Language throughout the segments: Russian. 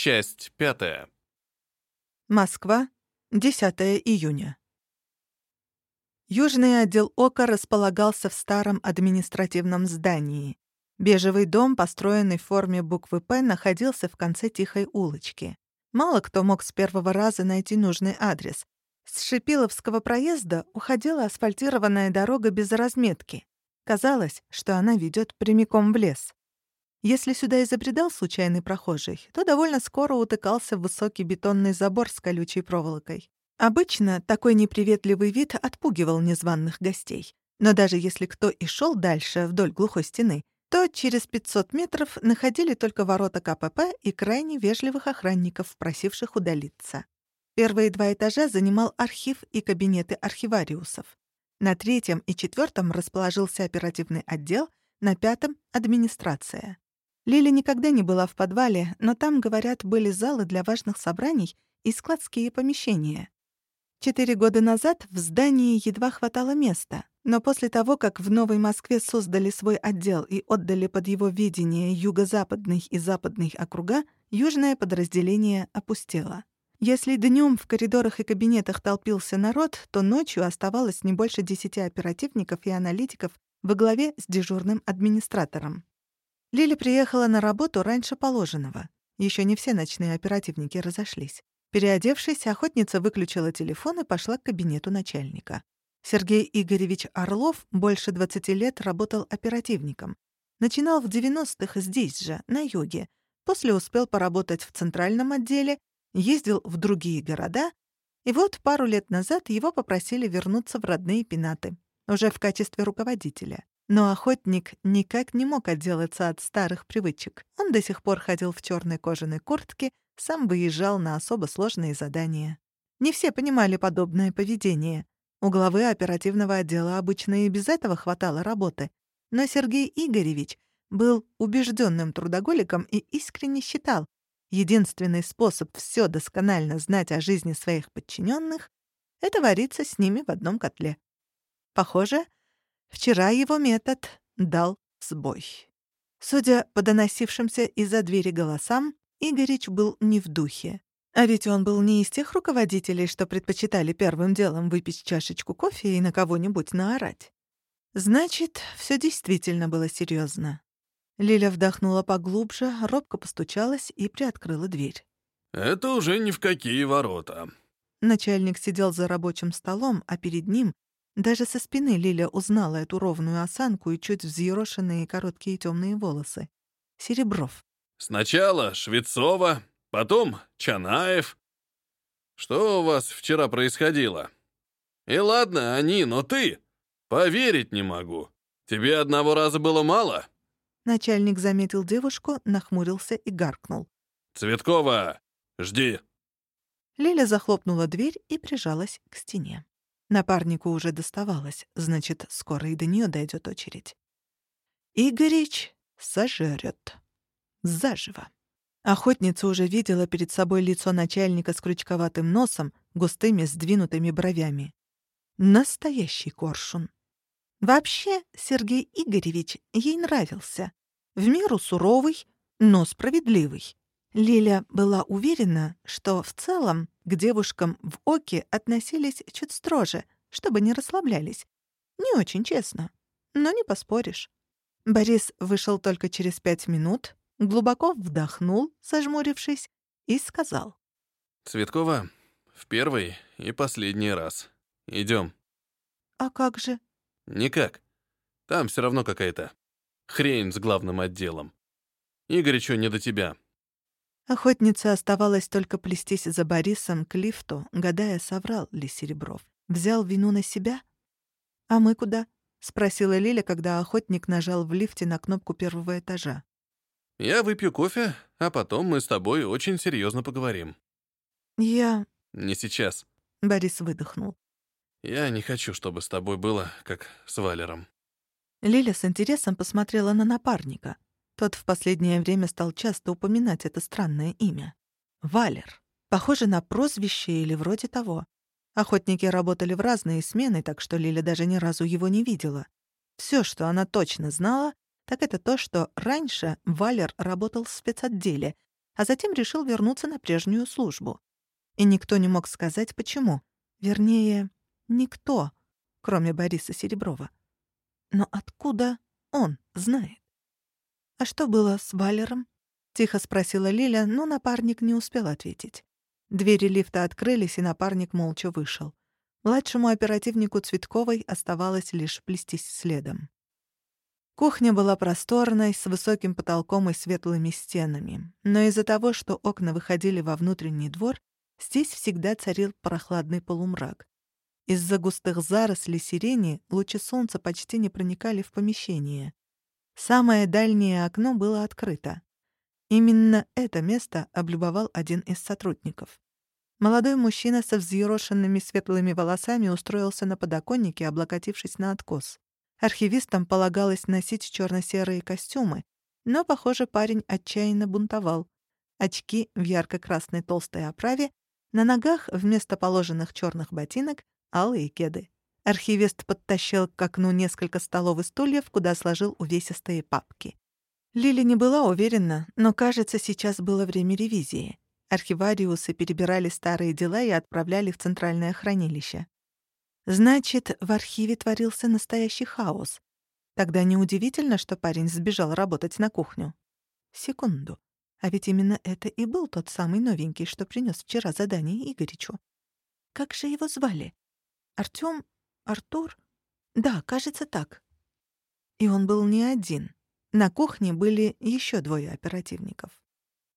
Часть пятая. Москва, 10 июня. Южный отдел ОКА располагался в старом административном здании. Бежевый дом, построенный в форме буквы «П», находился в конце тихой улочки. Мало кто мог с первого раза найти нужный адрес. С Шипиловского проезда уходила асфальтированная дорога без разметки. Казалось, что она ведет прямиком в лес. Если сюда и забредал случайный прохожий, то довольно скоро утыкался в высокий бетонный забор с колючей проволокой. Обычно такой неприветливый вид отпугивал незваных гостей. Но даже если кто и шел дальше вдоль глухой стены, то через 500 метров находили только ворота КПП и крайне вежливых охранников, просивших удалиться. Первые два этажа занимал архив и кабинеты архивариусов. На третьем и четвертом расположился оперативный отдел, на пятом — администрация. Лиля никогда не была в подвале, но там, говорят, были залы для важных собраний и складские помещения. Четыре года назад в здании едва хватало места, но после того, как в Новой Москве создали свой отдел и отдали под его видение юго-западный и западный округа, южное подразделение опустело. Если днем в коридорах и кабинетах толпился народ, то ночью оставалось не больше десяти оперативников и аналитиков во главе с дежурным администратором. Лили приехала на работу раньше положенного. Еще не все ночные оперативники разошлись. Переодевшись, охотница выключила телефон и пошла к кабинету начальника. Сергей Игоревич Орлов больше 20 лет работал оперативником. Начинал в 90-х здесь же, на юге. После успел поработать в центральном отделе, ездил в другие города, и вот пару лет назад его попросили вернуться в родные пенаты, уже в качестве руководителя. Но охотник никак не мог отделаться от старых привычек. Он до сих пор ходил в черной кожаной куртке, сам выезжал на особо сложные задания. Не все понимали подобное поведение. У главы оперативного отдела обычно и без этого хватало работы. Но Сергей Игоревич был убежденным трудоголиком и искренне считал, единственный способ все досконально знать о жизни своих подчиненных — это вариться с ними в одном котле. Похоже, Вчера его метод дал сбой. Судя по доносившимся из-за двери голосам, Игорич был не в духе. А ведь он был не из тех руководителей, что предпочитали первым делом выпить чашечку кофе и на кого-нибудь наорать. Значит, все действительно было серьезно. Лиля вдохнула поглубже, робко постучалась и приоткрыла дверь. «Это уже ни в какие ворота». Начальник сидел за рабочим столом, а перед ним даже со спины Лиля узнала эту ровную осанку и чуть взъерошенные короткие темные волосы. Серебров. «Сначала Швецова, потом Чанаев. Что у вас вчера происходило? И ладно, они, но ты. Поверить не могу. Тебе одного раза было мало?» Начальник заметил девушку, нахмурился и гаркнул. «Цветкова, жди!» Лиля захлопнула дверь и прижалась к стене. Напарнику уже доставалось, значит, скоро и до нее дойдет очередь. Игорич сожрет. Заживо. Охотница уже видела перед собой лицо начальника с крючковатым носом, густыми сдвинутыми бровями. Настоящий коршун. Вообще, Сергей Игоревич ей нравился. В меру суровый, но справедливый. Лиля была уверена, что в целом к девушкам в Оке относились чуть строже, чтобы не расслаблялись. Не очень честно, но не поспоришь. Борис вышел только через пять минут, глубоко вдохнул, зажмурившись, и сказал. «Цветкова, в первый и последний раз. Идем. «А как же?» «Никак. Там все равно какая-то хрень с главным отделом. Игоречу не до тебя. Охотнице оставалось только плестись за Борисом к лифту, гадая, соврал ли Серебров. Взял вину на себя? «А мы куда?» — спросила Лиля, когда охотник нажал в лифте на кнопку первого этажа. «Я выпью кофе, а потом мы с тобой очень серьезно поговорим». «Я...» «Не сейчас». Борис выдохнул. «Я не хочу, чтобы с тобой было, как с Валером». Лиля с интересом посмотрела на напарника. Тот в последнее время стал часто упоминать это странное имя. Валер. Похоже на прозвище или вроде того. Охотники работали в разные смены, так что Лиля даже ни разу его не видела. Все, что она точно знала, так это то, что раньше Валер работал в спецотделе, а затем решил вернуться на прежнюю службу. И никто не мог сказать, почему. Вернее, никто, кроме Бориса Сереброва. Но откуда он знает? «А что было с Валером?» — тихо спросила Лиля, но напарник не успел ответить. Двери лифта открылись, и напарник молча вышел. Младшему оперативнику Цветковой оставалось лишь плестись следом. Кухня была просторной, с высоким потолком и светлыми стенами, но из-за того, что окна выходили во внутренний двор, здесь всегда царил прохладный полумрак. Из-за густых зарослей сирени лучи солнца почти не проникали в помещение. Самое дальнее окно было открыто. Именно это место облюбовал один из сотрудников. Молодой мужчина со взъерошенными светлыми волосами устроился на подоконнике, облокотившись на откос. Архивистам полагалось носить черно-серые костюмы, но, похоже, парень отчаянно бунтовал. Очки в ярко-красной толстой оправе, на ногах вместо положенных черных ботинок — алые кеды. Архивист подтащил к окну несколько столов и стульев, куда сложил увесистые папки. Лили не была уверена, но, кажется, сейчас было время ревизии. Архивариусы перебирали старые дела и отправляли в центральное хранилище. Значит, в архиве творился настоящий хаос. Тогда неудивительно, что парень сбежал работать на кухню. Секунду. А ведь именно это и был тот самый новенький, что принес вчера задание Игоричу. Как же его звали? Артём Артур? Да, кажется, так. И он был не один. На кухне были еще двое оперативников.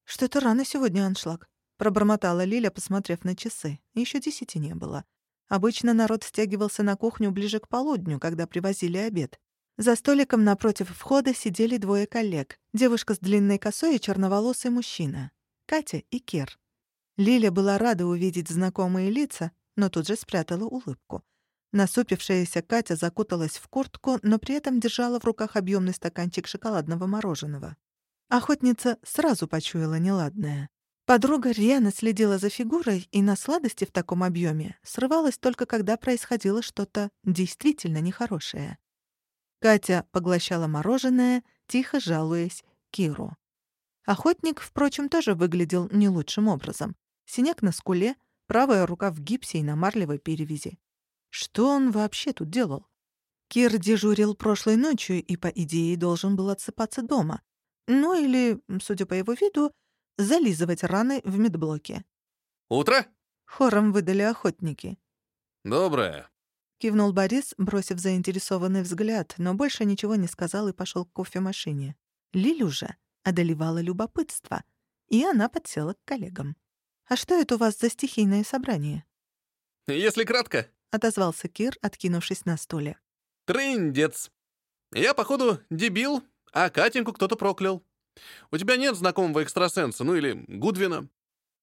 «Что-то рано сегодня, аншлаг», — пробормотала Лиля, посмотрев на часы. Еще десяти не было. Обычно народ стягивался на кухню ближе к полудню, когда привозили обед. За столиком напротив входа сидели двое коллег. Девушка с длинной косой и черноволосый мужчина. Катя и Кир. Лиля была рада увидеть знакомые лица, но тут же спрятала улыбку. Насупившаяся Катя закуталась в куртку, но при этом держала в руках объемный стаканчик шоколадного мороженого. Охотница сразу почуяла неладное. Подруга рьяно следила за фигурой и на сладости в таком объеме срывалась только когда происходило что-то действительно нехорошее. Катя поглощала мороженое, тихо жалуясь Киру. Охотник, впрочем, тоже выглядел не лучшим образом. Синяк на скуле, правая рука в гипсе и на марлевой перевязи. Что он вообще тут делал? Кир дежурил прошлой ночью и, по идее, должен был отсыпаться дома. Ну или, судя по его виду, зализывать раны в медблоке. «Утро?» — хором выдали охотники. «Доброе», — кивнул Борис, бросив заинтересованный взгляд, но больше ничего не сказал и пошел к кофемашине. Лилю же одолевало любопытство, и она подсела к коллегам. «А что это у вас за стихийное собрание?» «Если кратко, отозвался Кир, откинувшись на стуле. Трындец. Я, походу, дебил, а Катеньку кто-то проклял. У тебя нет знакомого экстрасенса, ну или Гудвина?»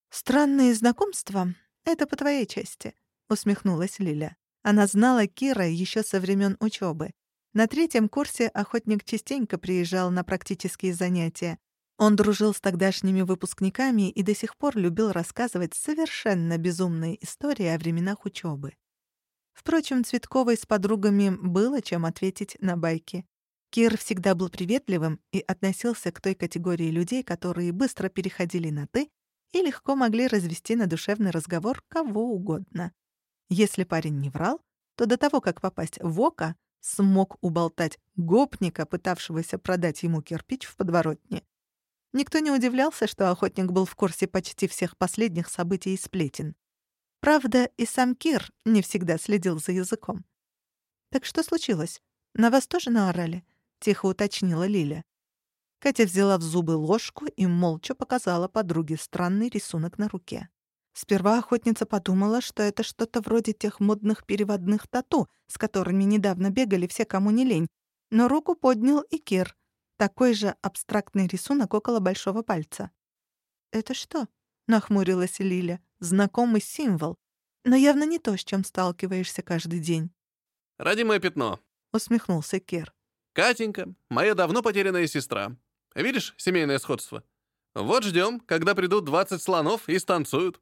«Странные знакомства — это по твоей части», — усмехнулась Лиля. Она знала Кира еще со времен учебы. На третьем курсе охотник частенько приезжал на практические занятия. Он дружил с тогдашними выпускниками и до сих пор любил рассказывать совершенно безумные истории о временах учебы. Впрочем, Цветковой с подругами было чем ответить на байки. Кир всегда был приветливым и относился к той категории людей, которые быстро переходили на «ты» и легко могли развести на душевный разговор кого угодно. Если парень не врал, то до того, как попасть в око, смог уболтать гопника, пытавшегося продать ему кирпич в подворотне. Никто не удивлялся, что охотник был в курсе почти всех последних событий и сплетен. Правда, и сам Кир не всегда следил за языком. «Так что случилось? На вас тоже наорали?» — тихо уточнила Лиля. Катя взяла в зубы ложку и молча показала подруге странный рисунок на руке. Сперва охотница подумала, что это что-то вроде тех модных переводных тату, с которыми недавно бегали все, кому не лень. Но руку поднял и Кир. Такой же абстрактный рисунок около большого пальца. «Это что?» — нахмурилась Лиля знакомый символ, но явно не то, с чем сталкиваешься каждый день. «Родимое пятно», — усмехнулся Кер. «Катенька, моя давно потерянная сестра. Видишь семейное сходство? Вот ждем, когда придут 20 слонов и станцуют».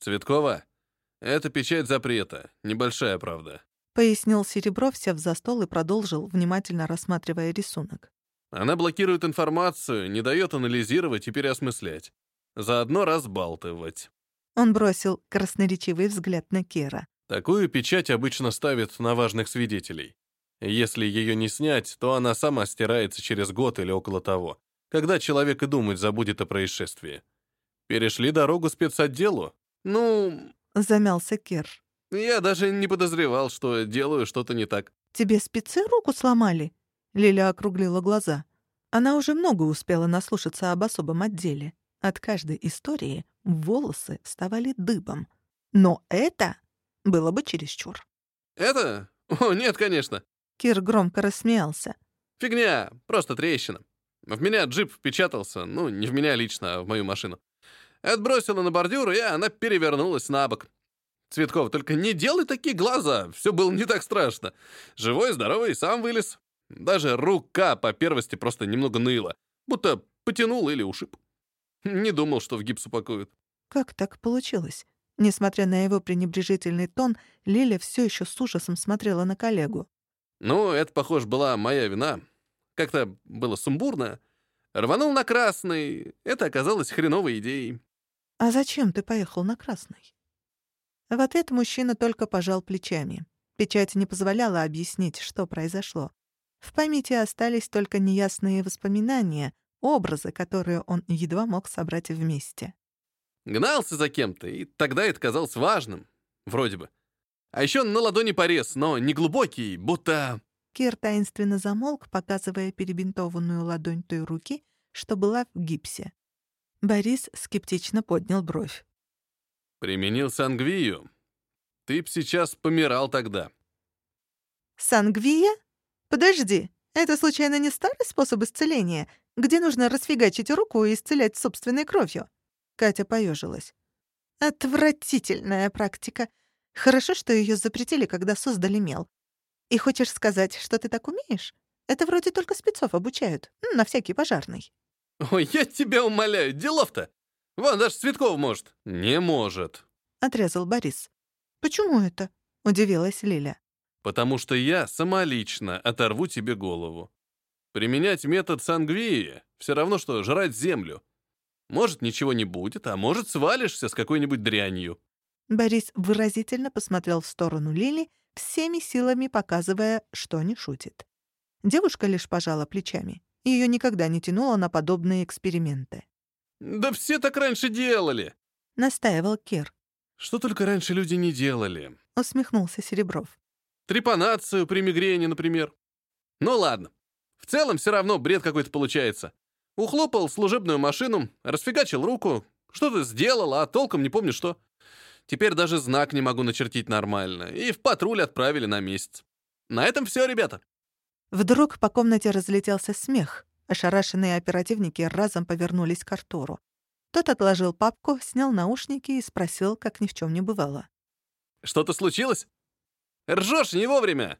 «Цветкова, это печать запрета, небольшая правда», — пояснил Серебров, сев за стол и продолжил, внимательно рассматривая рисунок. «Она блокирует информацию, не дает анализировать и переосмыслять. заодно разбалтывать. Он бросил красноречивый взгляд на Кира. Такую печать обычно ставят на важных свидетелей. Если ее не снять, то она сама стирается через год или около того, когда человек и думать забудет о происшествии. Перешли дорогу спецотделу? Ну, Замялся Кир. я даже не подозревал, что делаю что-то не так. «Тебе спецы руку сломали?» Лиля округлила глаза. Она уже много успела наслушаться об особом отделе. От каждой истории волосы вставали дыбом. Но это было бы чересчур. Это? О, нет, конечно. Кир громко рассмеялся. Фигня, просто трещина. В меня джип впечатался, ну, не в меня лично, а в мою машину. Отбросила на бордюр, и она перевернулась на бок. Цветков, только не делай такие глаза, все было не так страшно. Живой, здоровый, сам вылез. Даже рука по первости просто немного ныла, будто потянул или ушиб. Не думал, что в гипс упакуют. Как так получилось? Несмотря на его пренебрежительный тон, Лиля все еще с ужасом смотрела на коллегу. Ну, это, похоже, была моя вина. Как-то было сумбурно. Рванул на красный. Это оказалось хреновой идеей. «А зачем ты поехал на Красный?» В ответ мужчина только пожал плечами. Печать не позволяла объяснить, что произошло. В памяти остались только неясные воспоминания, образы, которые он едва мог собрать вместе. Гнался за кем-то, и тогда это казалось важным. Вроде бы. А еще на ладони порез, но не глубокий, будто... Кир таинственно замолк, показывая перебинтованную ладонь той руки, что была в гипсе. Борис скептично поднял бровь. Применил сангвию. Ты б сейчас помирал тогда. «Сангвия? Подожди, это случайно не старый способ исцеления, где нужно расфигачить руку и исцелять собственной кровью?» Катя поежилась. «Отвратительная практика. Хорошо, что ее запретили, когда создали мел. И хочешь сказать, что ты так умеешь? Это вроде только спецов обучают, на всякий пожарный». Ой, я тебя умоляю, делов-то. Вон, даже Цветков может. Не может. Отрезал Борис. «Почему это?» — удивилась Лиля. Потому что я самолично оторву тебе голову. Применять метод сангвии все равно, что жрать землю. Может, ничего не будет, а может, свалишься с какой-нибудь дрянью. Борис выразительно посмотрел в сторону Лили, всеми силами показывая, что не шутит. Девушка лишь пожала плечами. Ее никогда не тянуло на подобные эксперименты. Да все так раньше делали. Настаивал Кир. Что только раньше люди не делали. Усмехнулся Серебров. Трепанацию при мигрени, например. Ну ладно. В целом все равно бред какой-то получается. Ухлопал служебную машину, расфигачил руку, что-то сделал, а толком не помню что. Теперь даже знак не могу начертить нормально. И в патруль отправили на месяц. На этом все, ребята. Вдруг по комнате разлетелся смех. Ошарашенные оперативники разом повернулись к Артуру. Тот отложил папку, снял наушники и спросил, как ни в чем не бывало. Что-то случилось? Ржешь не вовремя.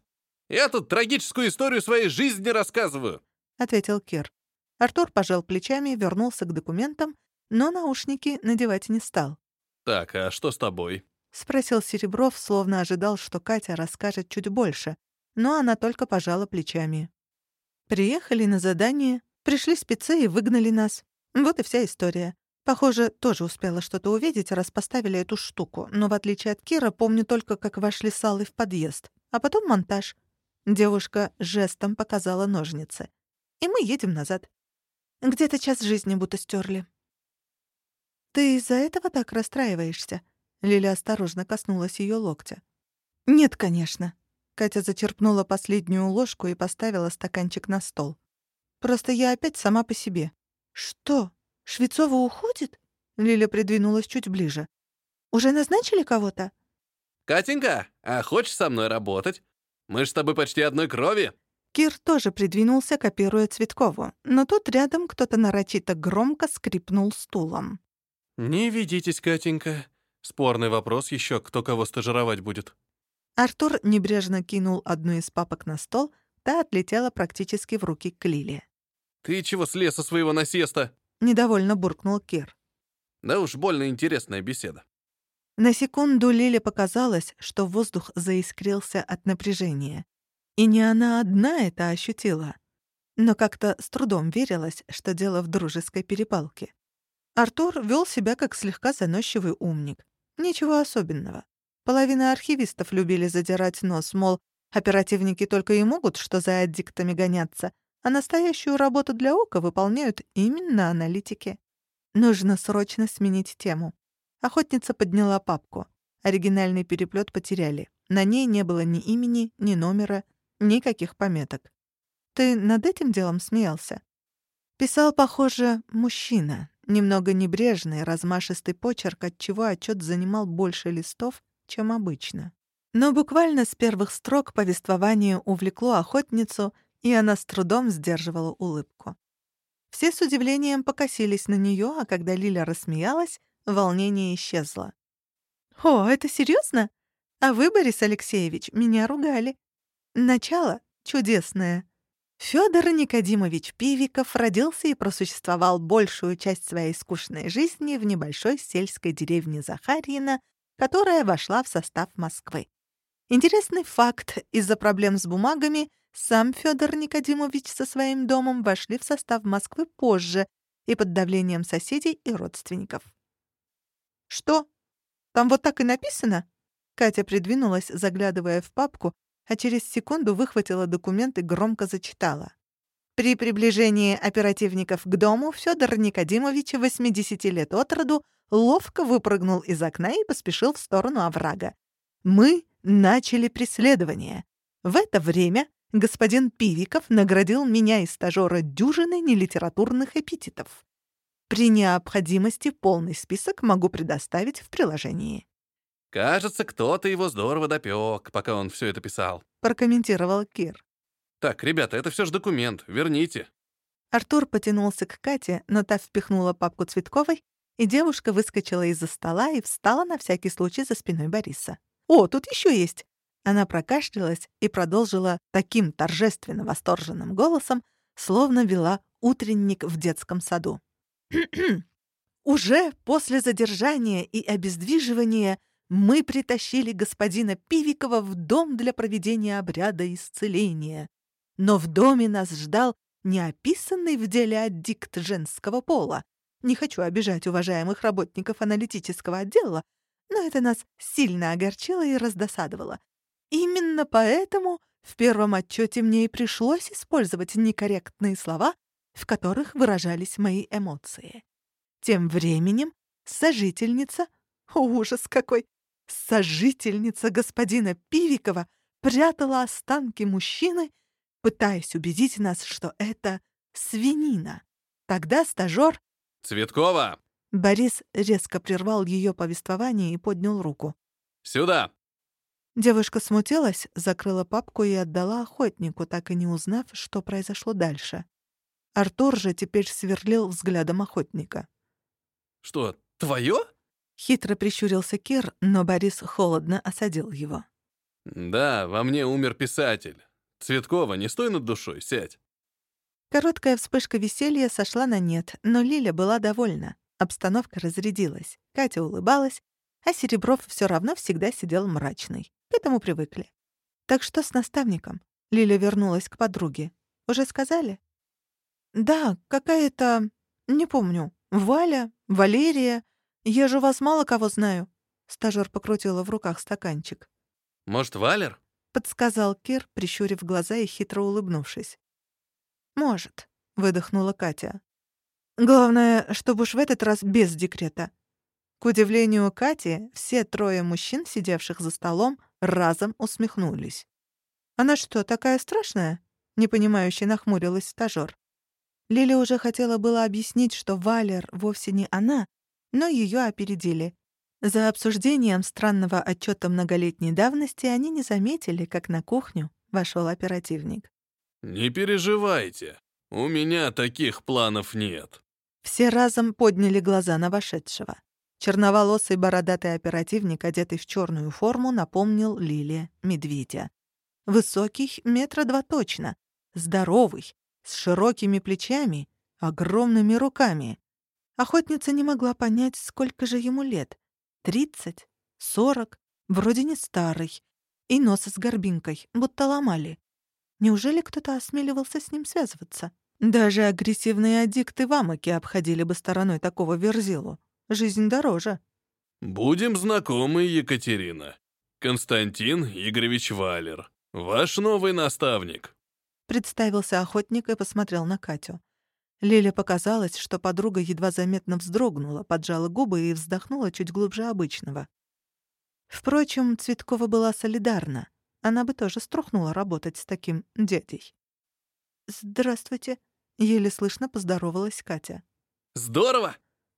Я тут трагическую историю своей жизни рассказываю. Ответил Кир. Артур пожал плечами, вернулся к документам, но наушники надевать не стал. Так, а что с тобой? Спросил Серебров, словно ожидал, что Катя расскажет чуть больше, но она только пожала плечами. Приехали на задание, пришли спецы и выгнали нас. Вот и вся история. Похоже, тоже успела что-то увидеть, раз поставили эту штуку, но в отличие от Кира, помню только, как вошли с Аллой в подъезд. А потом монтаж. Девушка жестом показала ножницы. И мы едем назад. Где-то час жизни будто стерли. «Ты из-за этого так расстраиваешься?» Лиля осторожно коснулась ее локтя. «Нет, конечно». Катя зачерпнула последнюю ложку и поставила стаканчик на стол. «Просто я опять сама по себе». «Что? Швецова уходит?» Лиля придвинулась чуть ближе. «Уже назначили кого-то?» Катенька, а хочешь со мной работать? Мы ж с тобой почти одной крови. Кир тоже придвинулся, копируя Цветкову, но тут рядом кто-то нарочито громко скрипнул стулом. Не ведитесь, Катенька. Спорный вопрос еще, кто кого стажировать будет. Артур небрежно кинул одну из папок на стол, та отлетела практически в руки к Лиле. Ты чего слез со своего насеста? Недовольно буркнул Кир. Да уж больно интересная беседа. На секунду Лиле показалось, что воздух заискрился от напряжения. И не она одна это ощутила. Но как-то с трудом верилось, что дело в дружеской перепалке. Артур вел себя как слегка заносчивый умник. Ничего особенного. Половина архивистов любили задирать нос, мол, оперативники только и могут что за аддиктами гоняться, а настоящую работу для ока выполняют именно аналитики. Нужно срочно сменить тему. Охотница подняла папку. Оригинальный переплет потеряли. На ней не было ни имени, ни номера, никаких пометок. Ты над этим делом смеялся? Писал, похоже, мужчина. Немного небрежный, размашистый почерк, отчего отчет занимал больше листов, чем обычно. Но буквально с первых строк повествование увлекло охотницу, и она с трудом сдерживала улыбку. Все с удивлением покосились на нее, а когда Лиля рассмеялась, волнение исчезло. «О, это серьезно? А вы, Борис Алексеевич, меня ругали. Начало чудесное. Федор Никодимович Пивиков родился и просуществовал большую часть своей скучной жизни в небольшой сельской деревне Захарьино, которая вошла в состав Москвы. Интересный факт, из-за проблем с бумагами сам Федор Никодимович со своим домом вошли в состав Москвы позже и под давлением соседей и родственников. «Что? Там вот так и написано?» Катя придвинулась, заглядывая в папку, а через секунду выхватила документ и громко зачитала. При приближении оперативников к дому Федор Никодимович, 80 лет от роду, ловко выпрыгнул из окна и поспешил в сторону оврага. Мы начали преследование. В это время господин Пивиков наградил меня и стажёра дюжиной нелитературных эпитетов. При необходимости полный список могу предоставить в приложении. «Кажется, кто-то его здорово допек, пока он все это писал», — прокомментировал Кир. «Так, ребята, это все же документ, верните». Артур потянулся к Кате, но та впихнула папку Цветковой, и девушка выскочила из-за стола и встала на всякий случай за спиной Бориса. «О, тут еще есть!» Она прокашлялась и продолжила таким торжественно восторженным голосом, словно вела утренник в детском саду. «Уже после задержания и обездвиживания мы притащили господина Пивикова в дом для проведения обряда исцеления. Но в доме нас ждал не описанный в деле аддикт женского пола. Не хочу обижать уважаемых работников аналитического отдела, но это нас сильно огорчило и раздосадовало. Именно поэтому в первом отчете мне и пришлось использовать некорректные слова, в которых выражались мои эмоции. Тем временем сожительница, о, ужас какой, сожительница господина Пивикова прятала останки мужчины, пытаясь убедить нас, что это свинина. Тогда стажёр... «Цветкова!» Борис резко прервал ее повествование и поднял руку. «Сюда!» Девушка смутилась, закрыла папку и отдала охотнику, так и не узнав, что произошло дальше. Артур же теперь сверлил взглядом охотника. «Что, твое?» Хитро прищурился Кир, но Борис холодно осадил его. «Да, во мне умер писатель. Цветкова, не стой над душой, сядь». Короткая вспышка веселья сошла на нет, но Лиля была довольна. Обстановка разрядилась. Катя улыбалась, а Серебров все равно всегда сидел мрачный. К этому привыкли. «Так что с наставником?» Лиля вернулась к подруге. «Уже сказали?» «Да, какая-то... не помню. Валя, Валерия. «Я же вас мало кого знаю», — стажёр покрутила в руках стаканчик. «Может, Валер?» — подсказал Кир, прищурив глаза и хитро улыбнувшись. «Может», — выдохнула Катя. «Главное, чтобы уж в этот раз без декрета». К удивлению Кати, все трое мужчин, сидевших за столом, разом усмехнулись. «Она что, такая страшная?» — непонимающе нахмурилась стажёр. Лили уже хотела было объяснить, что Валер вовсе не она, но ее опередили. За обсуждением странного отчета многолетней давности они не заметили, как на кухню вошел оперативник. «Не переживайте, у меня таких планов нет». Все разом подняли глаза на вошедшего. Черноволосый бородатый оперативник, одетый в черную форму, напомнил Лиле медведя. Высокий, метра два точно, здоровый, с широкими плечами, огромными руками. Охотница не могла понять, сколько же ему лет. Тридцать? Сорок? Вроде не старый. И нос с горбинкой, будто ломали. Неужели кто-то осмеливался с ним связываться? Даже агрессивные аддикты в Амаке обходили бы стороной такого верзилу. Жизнь дороже. «Будем знакомы, Екатерина. Константин Игоревич Валер, ваш новый наставник». Представился охотник и посмотрел на Катю. Лиле показалось, что подруга едва заметно вздрогнула, поджала губы и вздохнула чуть глубже обычного. Впрочем, Цветкова была солидарна. Она бы тоже струхнула работать с таким дядей. «Здравствуйте», — еле слышно поздоровалась Катя. «Здорово!»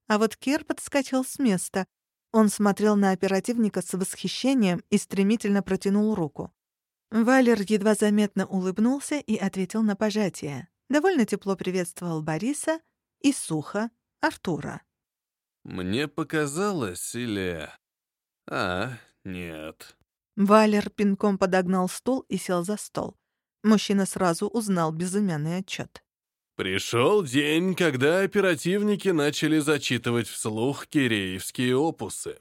А вот Кир подскочил с места. Он смотрел на оперативника с восхищением и стремительно протянул руку. Валер едва заметно улыбнулся и ответил на пожатие. Довольно тепло приветствовал Бориса и сухо Артура. «Мне показалось, или...» «А, нет». Валер пинком подогнал стул и сел за стол. Мужчина сразу узнал безымянный отчет. Пришел день, когда оперативники начали зачитывать вслух киреевские опусы.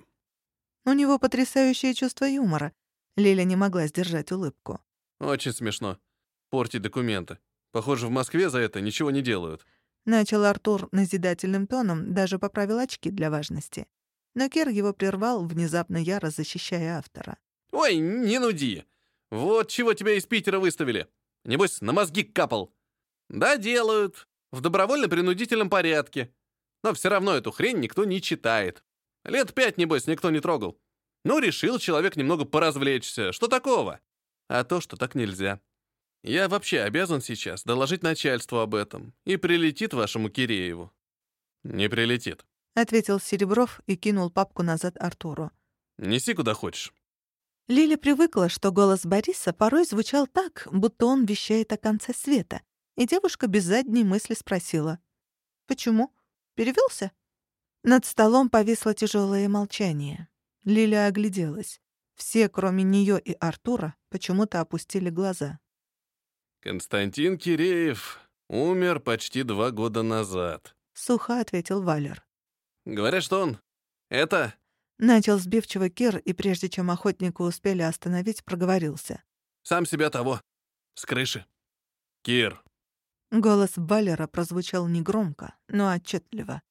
У него потрясающее чувство юмора. Лиля не могла сдержать улыбку. Очень смешно. Портить документы. Похоже, в Москве за это ничего не делают. Начал Артур назидательным тоном, даже поправил очки для важности. Но Кир его прервал, внезапно яро защищая автора. «Ой, не нуди! Вот чего тебя из Питера выставили! Небось, на мозги капал!» Да, делают. В добровольно-принудительном порядке. Но все равно эту хрень никто не читает. Лет пять, небось, никто не трогал. Ну, решил человек немного поразвлечься. Что такого? А то, что так нельзя. Я вообще обязан сейчас доложить начальству об этом. И прилетит вашему Кирееву. Не прилетит. Ответил Серебров и кинул папку назад Артуру. Неси куда хочешь. Лиля привыкла, что голос Бориса порой звучал так, будто он вещает о конце света, и девушка без задней мысли спросила. «Почему? Перевелся?» Над столом повисло тяжелое молчание. Лиля огляделась. Все, кроме нее и Артура, почему-то опустили глаза. «Константин Киреев умер почти два года назад», — сухо ответил Валер. «Говорят, что он... это...» Начал сбивчиво Кир, и прежде чем охотника успели остановить, проговорился. «Сам себя того. С крыши. Кир, Голос Валера прозвучал негромко, но отчетливо.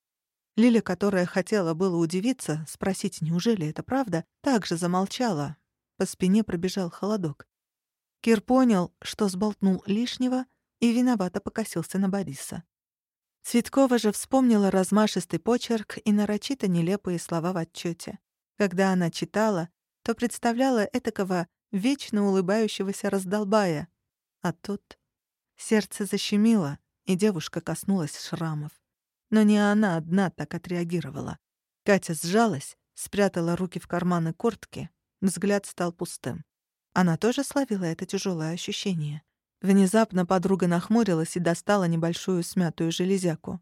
Лиля, которая хотела было удивиться, спросить, неужели это правда, также замолчала. По спине пробежал холодок. Кир понял, что сболтнул лишнего, и виновато покосился на Бориса. Цветкова же вспомнила размашистый почерк и нарочито нелепые слова в отчете. Когда она читала, то представляла этакого вечно улыбающегося раздолбая. А тут Сердце защемило, и девушка коснулась шрамов. Но не она одна так отреагировала. Катя сжалась, спрятала руки в карманы куртки, взгляд стал пустым. Она тоже словила это тяжелое ощущение. Внезапно подруга нахмурилась и достала небольшую смятую железяку.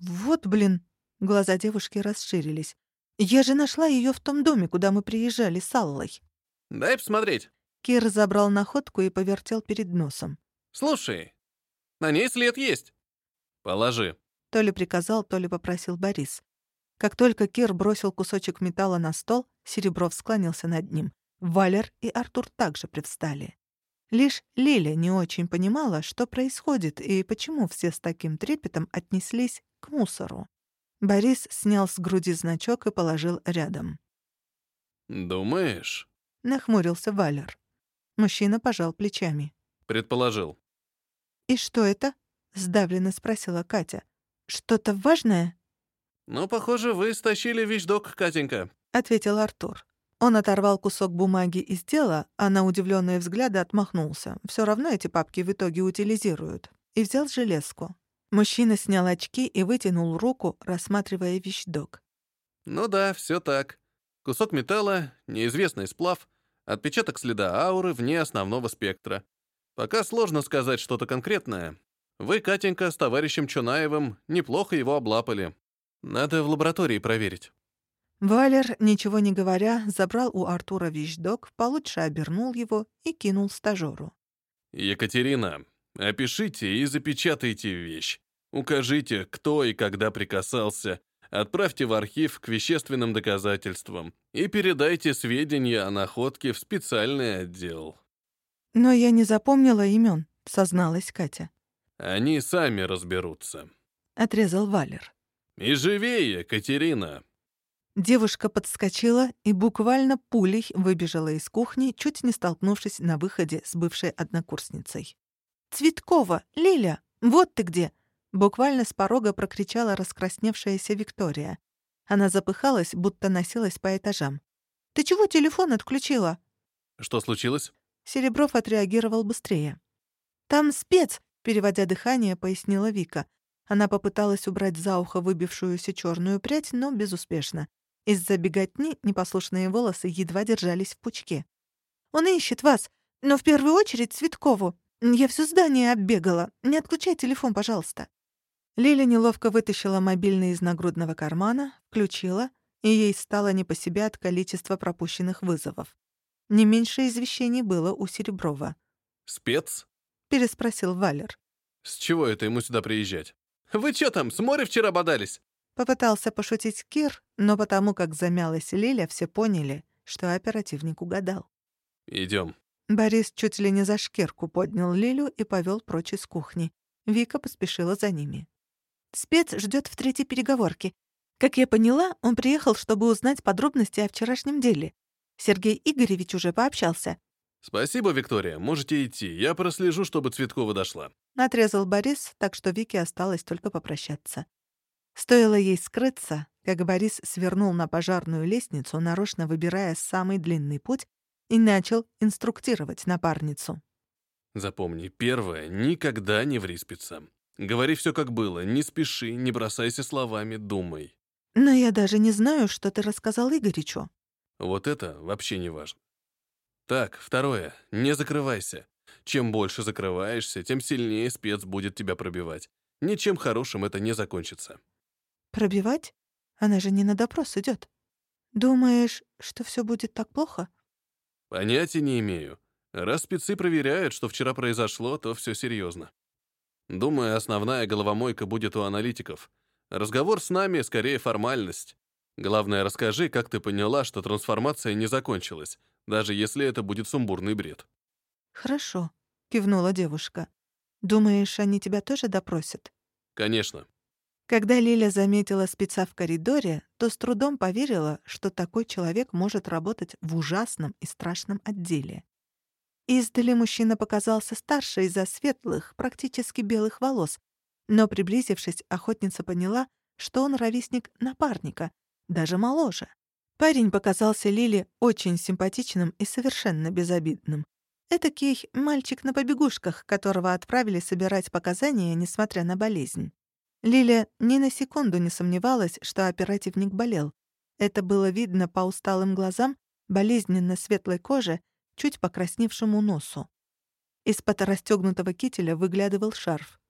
«Вот, блин!» — глаза девушки расширились. «Я же нашла ее в том доме, куда мы приезжали с Аллой». «Дай посмотреть». Кир забрал находку и повертел перед носом. Слушай, на ней след есть. Положи. То ли приказал, то ли попросил Борис. Как только Кир бросил кусочек металла на стол, Серебров склонился над ним. Валер и Артур также привстали. Лишь Лиля не очень понимала, что происходит и почему все с таким трепетом отнеслись к мусору. Борис снял с груди значок и положил рядом. «Думаешь?» — нахмурился Валер. Мужчина пожал плечами. «Предположил. «И что это?» — сдавленно спросила Катя. «Что-то важное?» «Ну, похоже, вы стащили вещдок, Катенька», — ответил Артур. Он оторвал кусок бумаги из тела, а на удивленные взгляды отмахнулся. Все равно эти папки в итоге утилизируют. И взял железку. Мужчина снял очки и вытянул руку, рассматривая вещдок. «Ну да, все так. Кусок металла, неизвестный сплав, отпечаток следа ауры вне основного спектра. Пока сложно сказать что-то конкретное. Вы, Катенька, с товарищем Чунаевым неплохо его облапали. Надо в лаборатории проверить». Валер, ничего не говоря, забрал у Артура вещдок, получше обернул его и кинул стажеру. «Екатерина, опишите и запечатайте вещь. Укажите, кто и когда прикасался. Отправьте в архив к вещественным доказательствам и передайте сведения о находке в специальный отдел». «Но я не запомнила имен», — созналась Катя. Они сами разберутся. Отрезал Валер. И живее, Катерина. Девушка подскочила и буквально пулей выбежала из кухни, чуть не столкнувшись на выходе с бывшей однокурсницей. «Цветкова! Лиля! Вот ты где!» Буквально с порога прокричала раскрасневшаяся Виктория. Она запыхалась, будто носилась по этажам. «Ты чего телефон отключила?» Что случилось? Серебров отреагировал быстрее. «Там спец!» — переводя дыхание, пояснила Вика. Она попыталась убрать за ухо выбившуюся черную прядь, но безуспешно. Из-за беготни непослушные волосы едва держались в пучке. «Он ищет вас, но в первую очередь Цветкову. Я все здание оббегала. Не отключай телефон, пожалуйста». Лиля неловко вытащила мобильный из нагрудного кармана, включила, и ей стало не по себе от количества пропущенных вызовов. Не меньше извещений было у Сереброва. «Спец?» — переспросил Валер. «С чего это ему сюда приезжать? Вы чё там, с моря вчера бодались?» Попытался пошутить Кир, но потому как замялась Лиля, все поняли, что оперативник угадал. Идем. Борис чуть ли не за шкирку поднял Лилю и повел прочь из кухни. Вика поспешила за ними. «Спец ждет в третьей переговорке. Как я поняла, он приехал, чтобы узнать подробности о вчерашнем деле. Сергей Игоревич уже пообщался». «Спасибо, Виктория. Можете идти. Я прослежу, чтобы Цветкова дошла». Отрезал Борис, так что Вике осталось только попрощаться. Стоило ей скрыться, как Борис свернул на пожарную лестницу, нарочно выбирая самый длинный путь, и начал инструктировать напарницу. «Запомни, первое — никогда не ври спецам. Говори все как было, не спеши, не бросайся словами, думай». «Но я даже не знаю, что ты рассказал Игоричу». Вот это вообще не важно. Так, второе — не закрывайся. Чем больше закрываешься, тем сильнее спец будет тебя пробивать. Ничем хорошим это не закончится. Пробивать? Она же не на допрос идет. Думаешь, что все будет так плохо? Понятия не имею. Раз спецы проверяют, что вчера произошло, то все серьезно. Думаю, основная головомойка будет у аналитиков. Разговор с нами скорее формальность. Главное, расскажи, как ты поняла, что трансформация не закончилась, даже если это будет сумбурный бред. Хорошо, кивнула девушка. Думаешь, они тебя тоже допросят? Конечно. Когда Лиля заметила спеца в коридоре, то с трудом поверила, что такой человек может работать в ужасном и страшном отделе. Издали мужчина показался старше из-за светлых, практически белых волос, но, приблизившись, охотница поняла, что он ровесник напарника, даже моложе. Парень показался Лиле очень симпатичным и совершенно безобидным. Этакий мальчик на побегушках, которого отправили собирать показания, несмотря на болезнь. Лиля ни на секунду не сомневалась, что оперативник болел. Это было видно по усталым глазам, болезненно светлой коже, чуть покрасневшему носу. Из-под расстёгнутого кителя выглядывал шарф.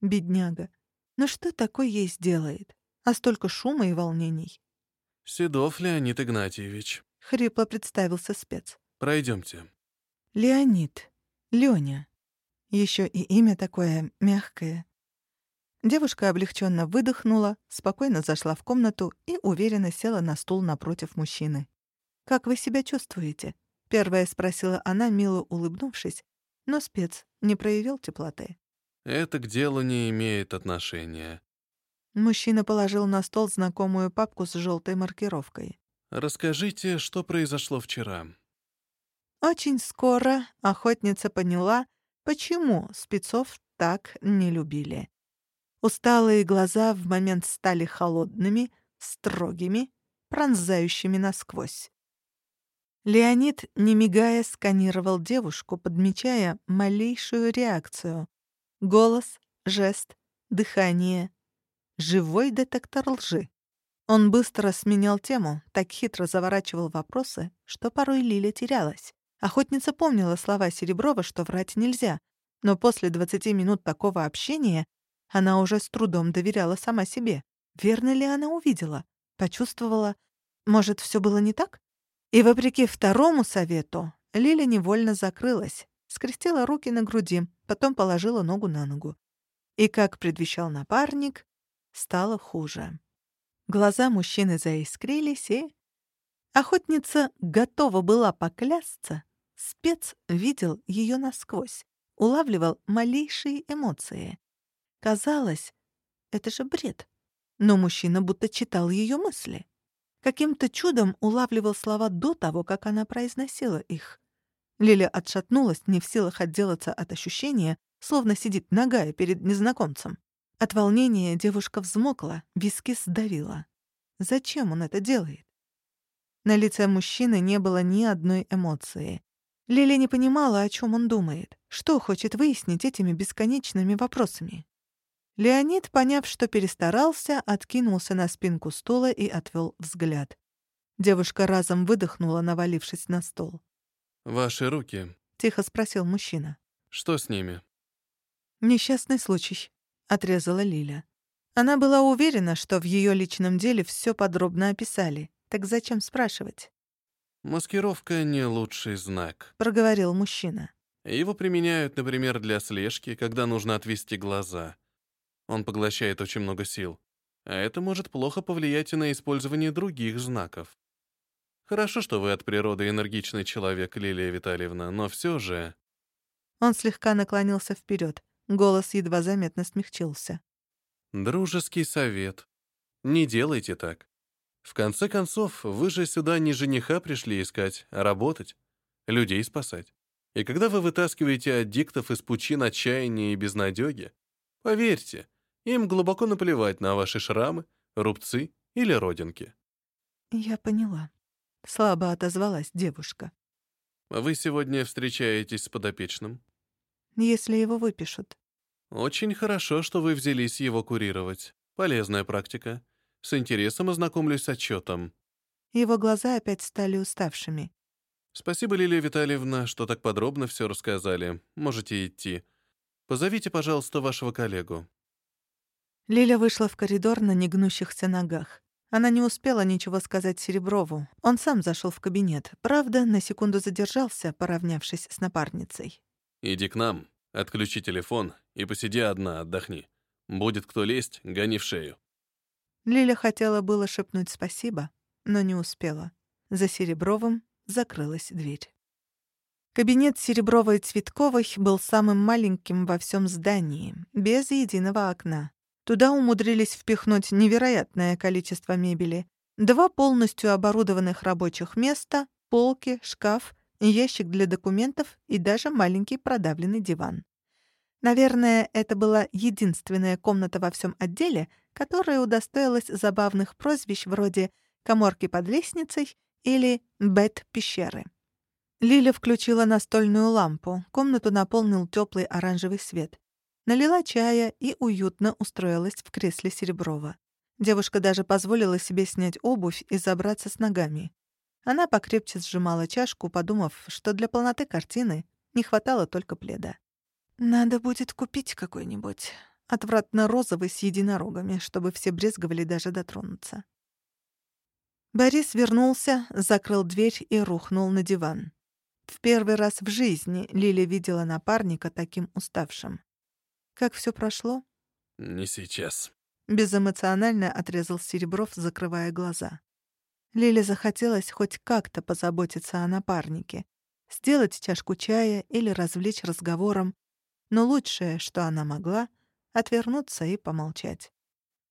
Бедняга. Но что такое ей сделает? А столько шума и волнений. «Седов Леонид Игнатьевич», — хрипло представился спец. Пройдемте. «Леонид. Лёня. Еще и имя такое мягкое. Девушка облегченно выдохнула, спокойно зашла в комнату и уверенно села на стул напротив мужчины. «Как вы себя чувствуете?» — первая спросила она, мило улыбнувшись, но спец не проявил теплоты. «Это к делу не имеет отношения». Мужчина положил на стол знакомую папку с желтой маркировкой. «Расскажите, что произошло вчера?» Очень скоро охотница поняла, почему спецов так не любили. Усталые глаза в момент стали холодными, строгими, пронзающими насквозь. Леонид, не мигая, сканировал девушку, подмечая малейшую реакцию. Голос, жест, дыхание. Живой детектор лжи. Он быстро сменял тему, так хитро заворачивал вопросы, что порой Лиля терялась. Охотница помнила слова Сереброва, что врать нельзя, но после 20 минут такого общения она уже с трудом доверяла сама себе. Верно ли она увидела? Почувствовала? Может, все было не так? И вопреки второму совету, Лиля невольно закрылась, скрестила руки на груди, потом положила ногу на ногу. И, как предвещал напарник, стало хуже. Глаза мужчины заискрились, и... Охотница готова была поклясться. Спец видел ее насквозь, улавливал малейшие эмоции. Казалось, это же бред. Но мужчина будто читал ее мысли. Каким-то чудом улавливал слова до того, как она произносила их. Лиля отшатнулась, не в силах отделаться от ощущения, словно сидит нагая перед незнакомцем. От волнения девушка взмокла, виски сдавила. Зачем он это делает? На лице мужчины не было ни одной эмоции. Лиля не понимала, о чем он думает, что хочет выяснить этими бесконечными вопросами. Леонид, поняв, что перестарался, откинулся на спинку стула и отвел взгляд. Девушка разом выдохнула, навалившись на стол. «Ваши руки?» — тихо спросил мужчина. «Что с ними?» «Несчастный случай», — отрезала Лиля. Она была уверена, что в ее личном деле все подробно описали. Так зачем спрашивать? «Маскировка — не лучший знак», — проговорил мужчина. «Его применяют, например, для слежки, когда нужно отвести глаза. Он поглощает очень много сил. А это может плохо повлиять на использование других знаков. Хорошо, что вы от природы энергичный человек, Лилия Витальевна, но все же...» Он слегка наклонился вперед. Голос едва заметно смягчился. «Дружеский совет. Не делайте так. В конце концов, вы же сюда не жениха пришли искать, а работать, людей спасать. И когда вы вытаскиваете аддиктов из пучин отчаяния и безнадёги, поверьте, им глубоко наплевать на ваши шрамы, рубцы или родинки». «Я поняла», Слабо отозвалась девушка. «Вы сегодня встречаетесь с подопечным?» «Если его выпишут». «Очень хорошо, что вы взялись его курировать. Полезная практика. С интересом ознакомлюсь с отчетом». Его глаза опять стали уставшими. «Спасибо, Лилия Витальевна, что так подробно все рассказали. Можете идти. Позовите, пожалуйста, вашего коллегу». Лиля вышла в коридор на негнущихся ногах. Она не успела ничего сказать Сереброву. Он сам зашел в кабинет. Правда, на секунду задержался, поравнявшись с напарницей. «Иди к нам, отключи телефон и посиди одна, отдохни. Будет кто лезть, гони в шею». Лиля хотела было шепнуть спасибо, но не успела. За Серебровым закрылась дверь. Кабинет Серебровой Цветковой был самым маленьким во всем здании, без единого окна. Туда умудрились впихнуть невероятное количество мебели. Два полностью оборудованных рабочих места, полки, шкаф, ящик для документов и даже маленький продавленный диван. Наверное, это была единственная комната во всем отделе, которая удостоилась забавных прозвищ вроде «коморки под лестницей» или «бет пещеры». Лиля включила настольную лампу. Комнату наполнил теплый оранжевый свет. Налила чая и уютно устроилась в кресле Сереброва. Девушка даже позволила себе снять обувь и забраться с ногами. Она покрепче сжимала чашку, подумав, что для полноты картины не хватало только пледа. «Надо будет купить какой-нибудь, отвратно-розовый с единорогами, чтобы все брезговали даже дотронуться». Борис вернулся, закрыл дверь и рухнул на диван. В первый раз в жизни Лиля видела напарника таким уставшим. Как все прошло? Не сейчас. Безэмоционально отрезал Серебров, закрывая глаза. Лиле захотелось хоть как-то позаботиться о напарнике, сделать чашку чая или развлечь разговором, но лучшее, что она могла, — отвернуться и помолчать.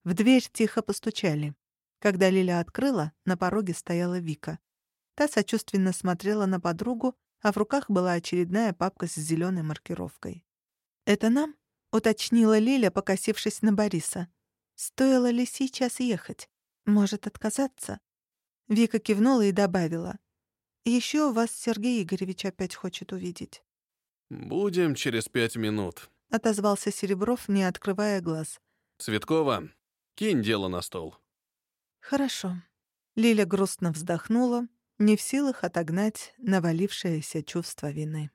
В дверь тихо постучали. Когда Лиля открыла, на пороге стояла Вика. Та сочувственно смотрела на подругу, а в руках была очередная папка с зеленой маркировкой. «Это нам?» уточнила Лиля, покосившись на Бориса. Стоило ли сейчас ехать? Может, отказаться? Вика кивнула и добавила. Еще вас Сергей Игоревич опять хочет увидеть». «Будем через пять минут», — отозвался Серебров, не открывая глаз. «Цветкова, кинь дело на стол». «Хорошо». Лиля грустно вздохнула, не в силах отогнать навалившееся чувство вины.